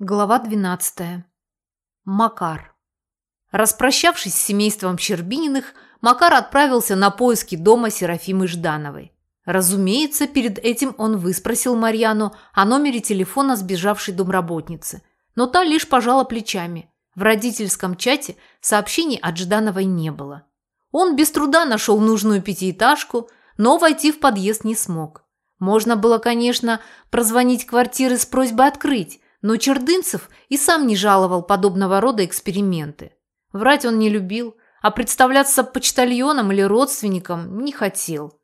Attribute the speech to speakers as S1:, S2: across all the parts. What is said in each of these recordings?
S1: Глава 12. Макар. Распрощавшись с семейством Щербининых, Макар отправился на поиски дома Серафимы Ждановой. Разумеется, перед этим он выспросил Марьяну о номере телефона сбежавшей домработницы, но та лишь пожала плечами. В родительском чате сообщений от Ждановой не было. Он без труда нашел нужную пятиэтажку, но войти в подъезд не смог. Можно было, конечно, прозвонить квартиры с просьбой открыть, но Чердынцев и сам не жаловал подобного рода эксперименты. Врать он не любил, а представляться почтальоном или родственником не хотел.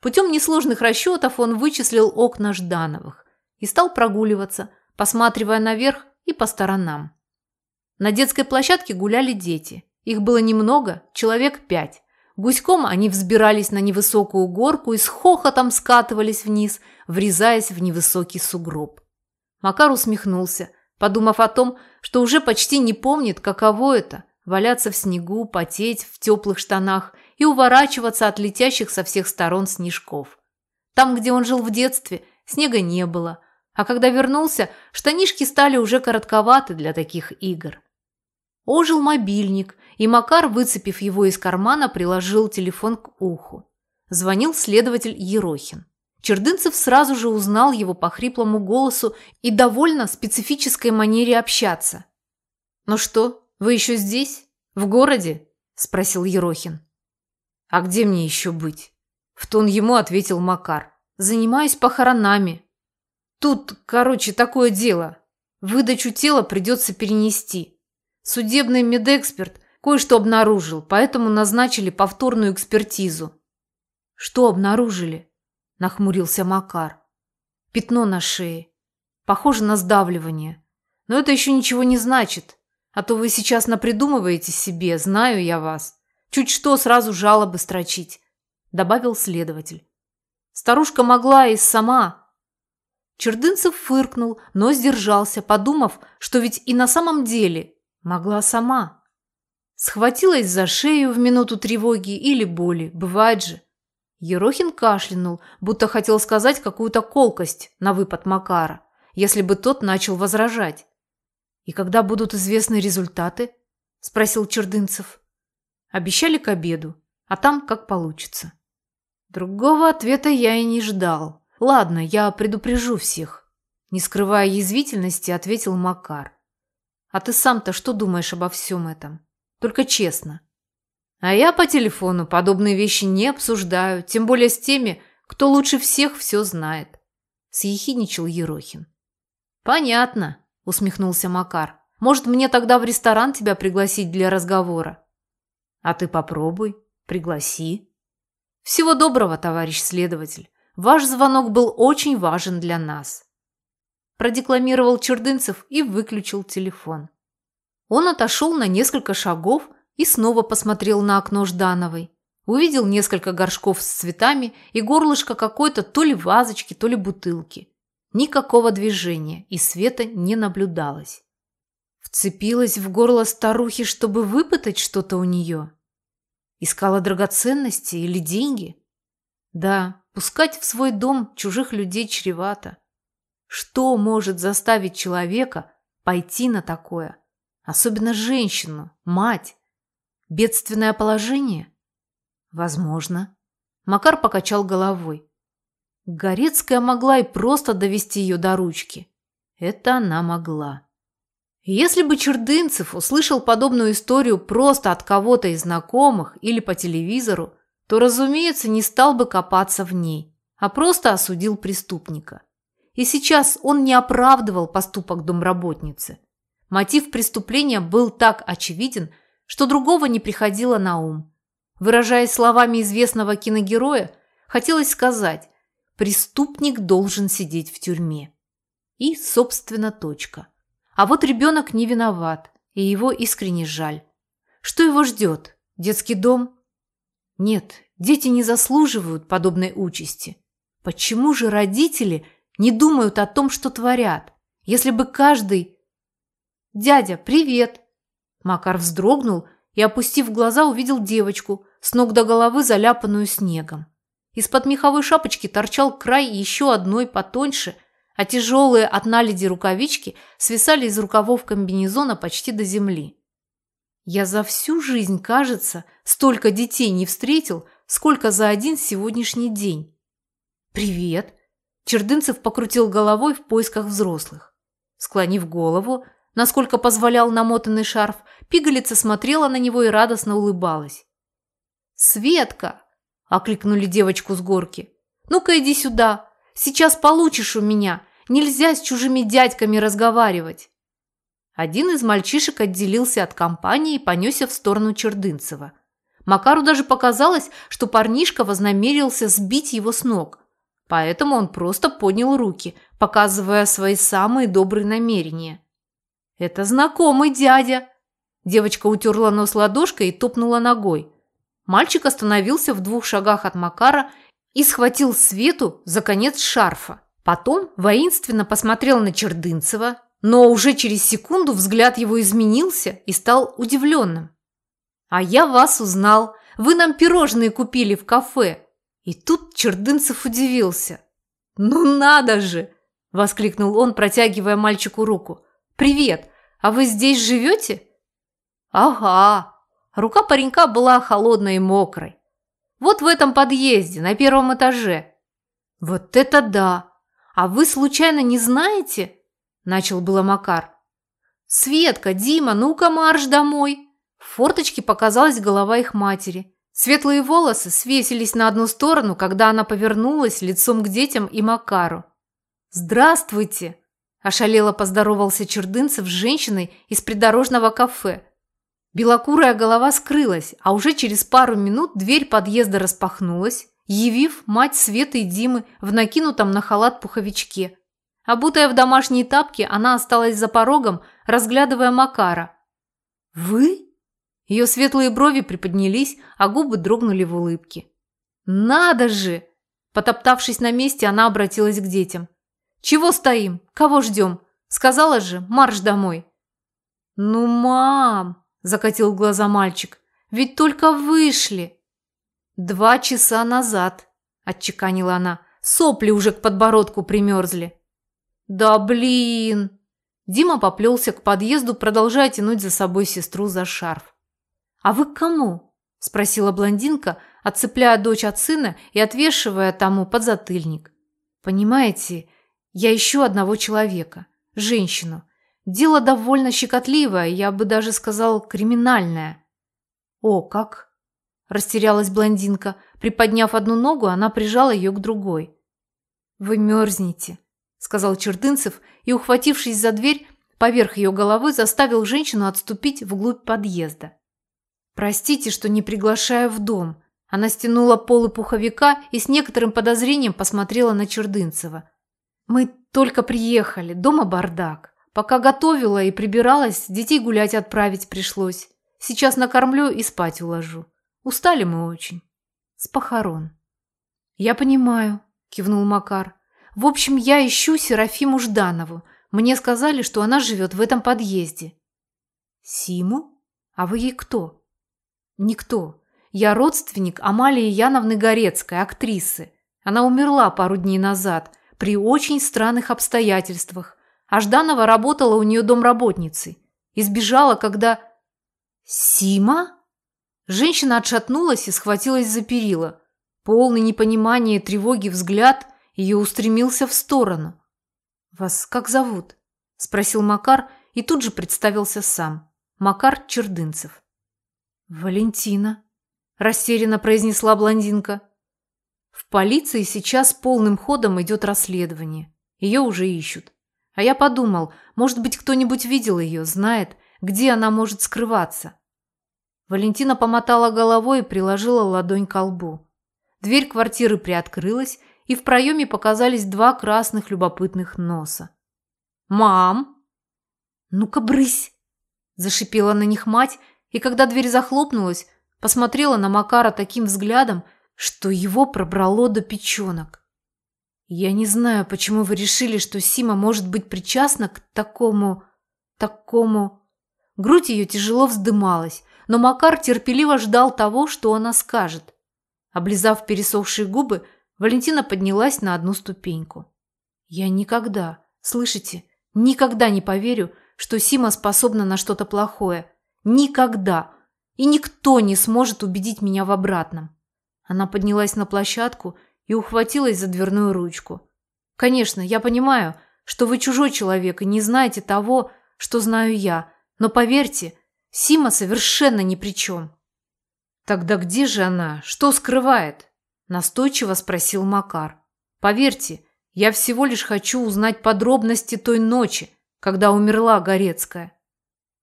S1: Путем несложных расчетов он вычислил окна Ждановых и стал прогуливаться, посматривая наверх и по сторонам. На детской площадке гуляли дети. Их было немного, человек пять. Гуськом они взбирались на невысокую горку и с хохотом скатывались вниз, врезаясь в невысокий сугроб. Макар усмехнулся, подумав о том, что уже почти не помнит, каково это – валяться в снегу, потеть в теплых штанах и уворачиваться от летящих со всех сторон снежков. Там, где он жил в детстве, снега не было, а когда вернулся, штанишки стали уже коротковаты для таких игр. Ожил мобильник, и Макар, выцепив его из кармана, приложил телефон к уху. Звонил следователь Ерохин. Чердынцев сразу же узнал его по хриплому голосу и довольно специфической манере общаться. «Ну что, вы еще здесь? В городе?» – спросил Ерохин. «А где мне еще быть?» – в тон ему ответил Макар. «Занимаюсь похоронами. Тут, короче, такое дело. Выдачу тела придется перенести. Судебный медэксперт кое-что обнаружил, поэтому назначили повторную экспертизу». «Что обнаружили?» – нахмурился Макар. «Пятно на шее. Похоже на сдавливание. Но это еще ничего не значит. А то вы сейчас напридумываете себе, знаю я вас. Чуть что, сразу жалобы строчить», – добавил следователь. «Старушка могла и сама». Чердынцев фыркнул, но сдержался, подумав, что ведь и на самом деле могла сама. Схватилась за шею в минуту тревоги или боли, бывает же. Ерохин кашлянул, будто хотел сказать какую-то колкость на выпад Макара, если бы тот начал возражать. «И когда будут известны результаты?» – спросил Чердынцев. Обещали к обеду, а там как получится. Другого ответа я и не ждал. Ладно, я предупрежу всех. Не скрывая язвительности, ответил Макар. А ты сам-то что думаешь обо всем этом? Только честно. А я по телефону подобные вещи не обсуждаю, тем более с теми, кто лучше всех все знает. Съехидничал Ерохин. Понятно, усмехнулся Макар. Может, мне тогда в ресторан тебя пригласить для разговора? А ты попробуй, пригласи. Всего доброго, товарищ следователь. Ваш звонок был очень важен для нас. Продекламировал Чердынцев и выключил телефон. Он отошел на несколько шагов, и снова посмотрел на окно Ждановой. Увидел несколько горшков с цветами и горлышко какой-то то ли вазочки, то ли бутылки. Никакого движения и света не наблюдалось. Вцепилась в горло старухи, чтобы выпытать что-то у нее. Искала драгоценности или деньги? Да, пускать в свой дом чужих людей чревато. Что может заставить человека пойти на такое? Особенно женщину, мать. Бедственное положение? Возможно. Макар покачал головой. Горецкая могла и просто довести ее до ручки. Это она могла. Если бы Чердынцев услышал подобную историю просто от кого-то из знакомых или по телевизору, то, разумеется, не стал бы копаться в ней, а просто осудил преступника. И сейчас он не оправдывал поступок домработницы. Мотив преступления был так очевиден, что другого не приходило на ум. Выражаясь словами известного киногероя, хотелось сказать «преступник должен сидеть в тюрьме». И, собственно, точка. А вот ребенок не виноват, и его искренне жаль. Что его ждет? Детский дом? Нет, дети не заслуживают подобной участи. Почему же родители не думают о том, что творят? Если бы каждый... «Дядя, привет!» Макар вздрогнул и, опустив глаза, увидел девочку, с ног до головы заляпанную снегом. Из-под меховой шапочки торчал край еще одной потоньше, а тяжелые от наледи рукавички свисали из рукавов комбинезона почти до земли. Я за всю жизнь, кажется, столько детей не встретил, сколько за один сегодняшний день. «Привет!» Чердынцев покрутил головой в поисках взрослых. Склонив голову, насколько позволял намотанный шарф, пигалица смотрела на него и радостно улыбалась. «Светка!» – окликнули девочку с горки. «Ну-ка иди сюда! Сейчас получишь у меня! Нельзя с чужими дядьками разговаривать!» Один из мальчишек отделился от компании и понесся в сторону Чердынцева. Макару даже показалось, что парнишка вознамерился сбить его с ног. Поэтому он просто поднял руки, показывая свои самые добрые намерения. «Это знакомый дядя!» Девочка утерла нос ладошкой и топнула ногой. Мальчик остановился в двух шагах от Макара и схватил Свету за конец шарфа. Потом воинственно посмотрел на Чердынцева, но уже через секунду взгляд его изменился и стал удивленным. «А я вас узнал. Вы нам пирожные купили в кафе». И тут Чердынцев удивился. «Ну надо же!» – воскликнул он, протягивая мальчику руку. «Привет! А вы здесь живете?» «Ага!» Рука паренька была холодной и мокрой. «Вот в этом подъезде, на первом этаже». «Вот это да! А вы случайно не знаете?» начал было Макар. «Светка, Дима, ну-ка марш домой!» В форточке показалась голова их матери. Светлые волосы свесились на одну сторону, когда она повернулась лицом к детям и Макару. «Здравствуйте!» – ошалело поздоровался Чердынцев с женщиной из придорожного кафе. Белокурая голова скрылась, а уже через пару минут дверь подъезда распахнулась, явив мать Светы и Димы в накинутом на халат пуховичке. Обутая в домашние тапки, она осталась за порогом, разглядывая Макара. «Вы?» Ее светлые брови приподнялись, а губы дрогнули в улыбке. «Надо же!» Потоптавшись на месте, она обратилась к детям. «Чего стоим? Кого ждем? Сказала же, марш домой!» «Ну, мам!» – закатил глаза мальчик. «Ведь только вышли!» «Два часа назад!» – отчеканила она. «Сопли уже к подбородку примерзли!» «Да блин!» Дима поплелся к подъезду, продолжая тянуть за собой сестру за шарф. «А вы к кому?» – спросила блондинка, отцепляя дочь от сына и отвешивая тому подзатыльник. «Понимаете, я ищу одного человека, женщину. Дело довольно щекотливое, я бы даже сказал, криминальное». «О, как!» – растерялась блондинка. Приподняв одну ногу, она прижала ее к другой. «Вы мерзнете», сказал Чердынцев и, ухватившись за дверь, поверх ее головы заставил женщину отступить вглубь подъезда. «Простите, что не приглашаю в дом». Она стянула полы пуховика и с некоторым подозрением посмотрела на Чердынцева. «Мы только приехали, дома бардак. Пока готовила и прибиралась, детей гулять отправить пришлось. Сейчас накормлю и спать уложу. Устали мы очень. С похорон». «Я понимаю», – кивнул Макар. В общем, я ищу Серафиму Жданову. Мне сказали, что она живет в этом подъезде. Симу? А вы ей кто? Никто. Я родственник Амалии Яновны Горецкой, актрисы. Она умерла пару дней назад при очень странных обстоятельствах. А Жданова работала у нее домработницей. Избежала, когда... Сима? Женщина отшатнулась и схватилась за перила. Полный непонимания и тревоги взгляд – ее устремился в сторону. «Вас как зовут?» – спросил Макар и тут же представился сам. Макар Чердынцев. «Валентина», – растерянно произнесла блондинка. «В полиции сейчас полным ходом идет расследование. Ее уже ищут. А я подумал, может быть, кто-нибудь видел ее, знает, где она может скрываться». Валентина помотала головой и приложила ладонь к лбу. Дверь квартиры приоткрылась, и в проеме показались два красных любопытных носа. «Мам!» «Ну-ка, брысь!» – зашипела на них мать, и когда дверь захлопнулась, посмотрела на Макара таким взглядом, что его пробрало до печенок. «Я не знаю, почему вы решили, что Сима может быть причастна к такому... такому...» Грудь ее тяжело вздымалась, но Макар терпеливо ждал того, что она скажет. Облизав пересохшие губы, Валентина поднялась на одну ступеньку. Я никогда, слышите, никогда не поверю, что Сима способна на что-то плохое. Никогда. И никто не сможет убедить меня в обратном. Она поднялась на площадку и ухватилась за дверную ручку. Конечно, я понимаю, что вы чужой человек и не знаете того, что знаю я, но поверьте, Сима совершенно ни при чем. Тогда где же она? Что скрывает? Настойчиво спросил Макар. Поверьте, я всего лишь хочу узнать подробности той ночи, когда умерла Горецкая.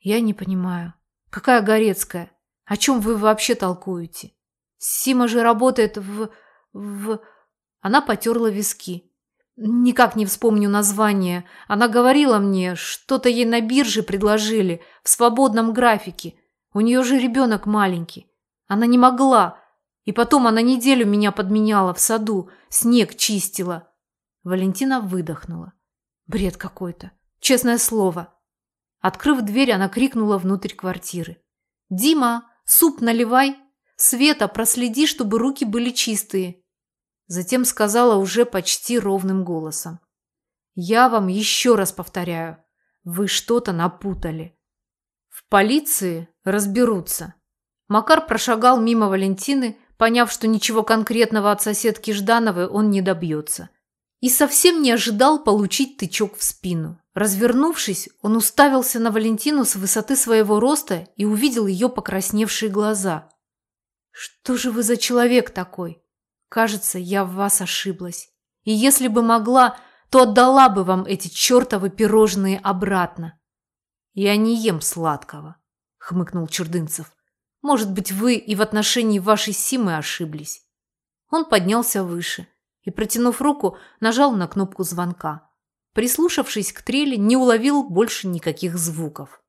S1: Я не понимаю. Какая Горецкая? О чем вы вообще толкуете? Сима же работает в... в... Она потерла виски. Никак не вспомню название. Она говорила мне, что-то ей на бирже предложили, в свободном графике. У нее же ребенок маленький. Она не могла. И потом она неделю меня подменяла в саду, снег чистила. Валентина выдохнула. Бред какой-то. Честное слово. Открыв дверь, она крикнула внутрь квартиры. «Дима, суп наливай! Света, проследи, чтобы руки были чистые!» Затем сказала уже почти ровным голосом. «Я вам еще раз повторяю, вы что-то напутали. В полиции разберутся». Макар прошагал мимо Валентины, поняв, что ничего конкретного от соседки Ждановой он не добьется. И совсем не ожидал получить тычок в спину. Развернувшись, он уставился на Валентину с высоты своего роста и увидел ее покрасневшие глаза. «Что же вы за человек такой? Кажется, я в вас ошиблась. И если бы могла, то отдала бы вам эти чертовы пирожные обратно». «Я не ем сладкого», — хмыкнул Чурдынцев. «Может быть, вы и в отношении вашей Симы ошиблись». Он поднялся выше и, протянув руку, нажал на кнопку звонка прислушавшись к трели, не уловил больше никаких звуков.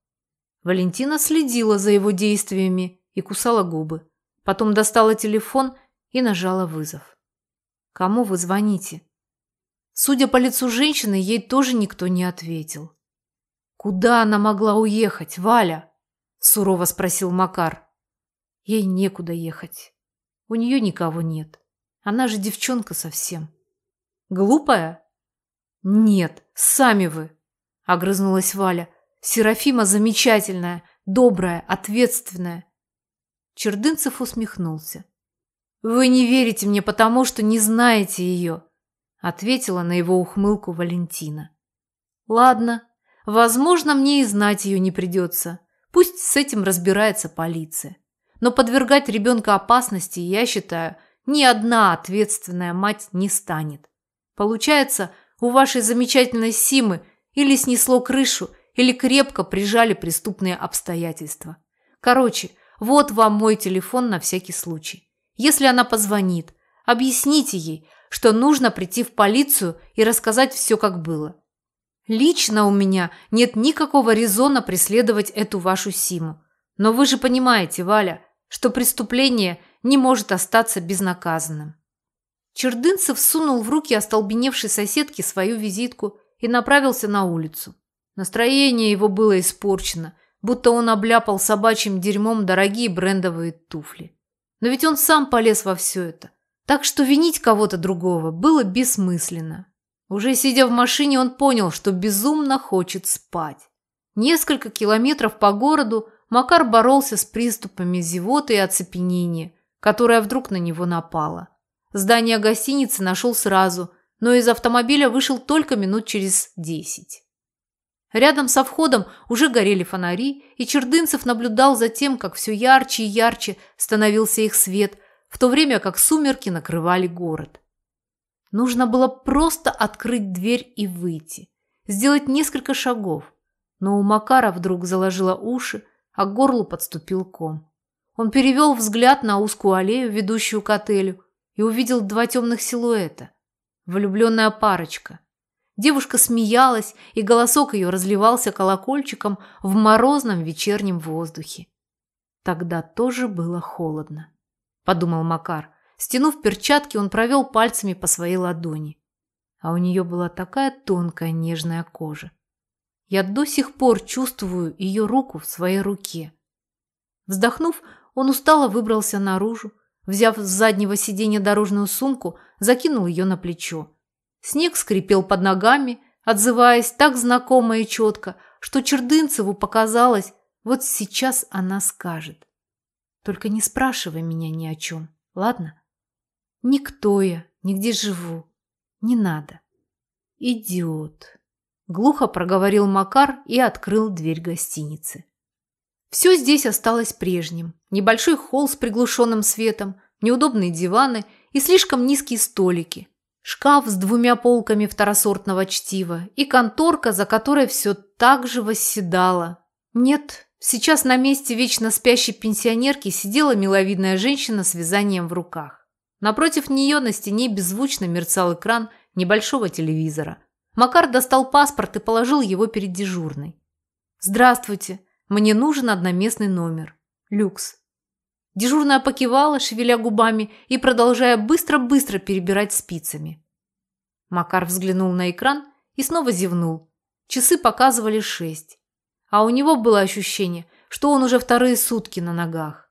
S1: Валентина следила за его действиями и кусала губы. Потом достала телефон и нажала вызов. «Кому вы звоните?» Судя по лицу женщины, ей тоже никто не ответил. «Куда она могла уехать, Валя?» – сурово спросил Макар. «Ей некуда ехать. У нее никого нет. Она же девчонка совсем». «Глупая?» «Нет, сами вы!» – огрызнулась Валя. «Серафима замечательная, добрая, ответственная». Чердынцев усмехнулся. «Вы не верите мне потому, что не знаете ее», – ответила на его ухмылку Валентина. «Ладно, возможно, мне и знать ее не придется. Пусть с этим разбирается полиция. Но подвергать ребенка опасности, я считаю, ни одна ответственная мать не станет. Получается – у вашей замечательной Симы или снесло крышу, или крепко прижали преступные обстоятельства. Короче, вот вам мой телефон на всякий случай. Если она позвонит, объясните ей, что нужно прийти в полицию и рассказать все, как было. Лично у меня нет никакого резона преследовать эту вашу Симу. Но вы же понимаете, Валя, что преступление не может остаться безнаказанным. Чердынцев сунул в руки остолбеневшей соседке свою визитку и направился на улицу. Настроение его было испорчено, будто он обляпал собачьим дерьмом дорогие брендовые туфли. Но ведь он сам полез во все это. Так что винить кого-то другого было бессмысленно. Уже сидя в машине, он понял, что безумно хочет спать. Несколько километров по городу Макар боролся с приступами зевоты и оцепенения, которая вдруг на него напала. Здание гостиницы нашел сразу, но из автомобиля вышел только минут через десять. Рядом со входом уже горели фонари, и Чердынцев наблюдал за тем, как все ярче и ярче становился их свет, в то время как сумерки накрывали город. Нужно было просто открыть дверь и выйти, сделать несколько шагов. Но у Макара вдруг заложило уши, а к горлу подступил ком. Он перевел взгляд на узкую аллею, ведущую к отелю, и увидел два темных силуэта. Влюбленная парочка. Девушка смеялась, и голосок ее разливался колокольчиком в морозном вечернем воздухе. Тогда тоже было холодно, подумал Макар. Стянув перчатки, он провел пальцами по своей ладони. А у нее была такая тонкая нежная кожа. Я до сих пор чувствую ее руку в своей руке. Вздохнув, он устало выбрался наружу, Взяв с заднего сиденья дорожную сумку, закинул ее на плечо. Снег скрипел под ногами, отзываясь так знакомо и четко, что Чердынцеву показалось, вот сейчас она скажет. Только не спрашивай меня ни о чем, ладно? Никто я, нигде живу. Не надо. Идиот. Глухо проговорил Макар и открыл дверь гостиницы. Все здесь осталось прежним. Небольшой холл с приглушенным светом, неудобные диваны и слишком низкие столики. Шкаф с двумя полками второсортного чтива и конторка, за которой все так же восседала. Нет, сейчас на месте вечно спящей пенсионерки сидела миловидная женщина с вязанием в руках. Напротив нее на стене беззвучно мерцал экран небольшого телевизора. Макар достал паспорт и положил его перед дежурной. «Здравствуйте. Мне нужен одноместный номер. Люкс». Дежурная покивала, шевеля губами и продолжая быстро-быстро перебирать спицами. Макар взглянул на экран и снова зевнул. Часы показывали шесть. А у него было ощущение, что он уже вторые сутки на ногах.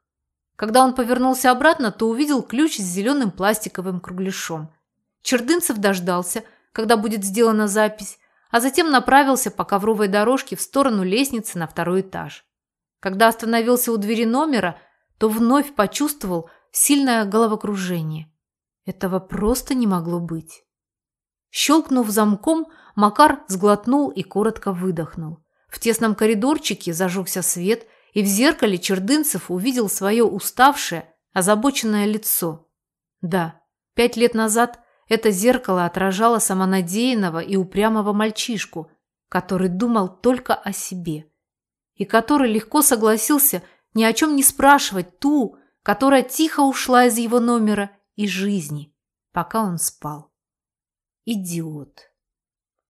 S1: Когда он повернулся обратно, то увидел ключ с зеленым пластиковым кругляшом. Чердынцев дождался, когда будет сделана запись, а затем направился по ковровой дорожке в сторону лестницы на второй этаж. Когда остановился у двери номера, то вновь почувствовал сильное головокружение. Этого просто не могло быть. Щелкнув замком, Макар сглотнул и коротко выдохнул. В тесном коридорчике зажегся свет, и в зеркале Чердынцев увидел свое уставшее, озабоченное лицо. Да, пять лет назад это зеркало отражало самонадеянного и упрямого мальчишку, который думал только о себе и который легко согласился ни о чем не спрашивать ту, которая тихо ушла из его номера и жизни, пока он спал. Идиот.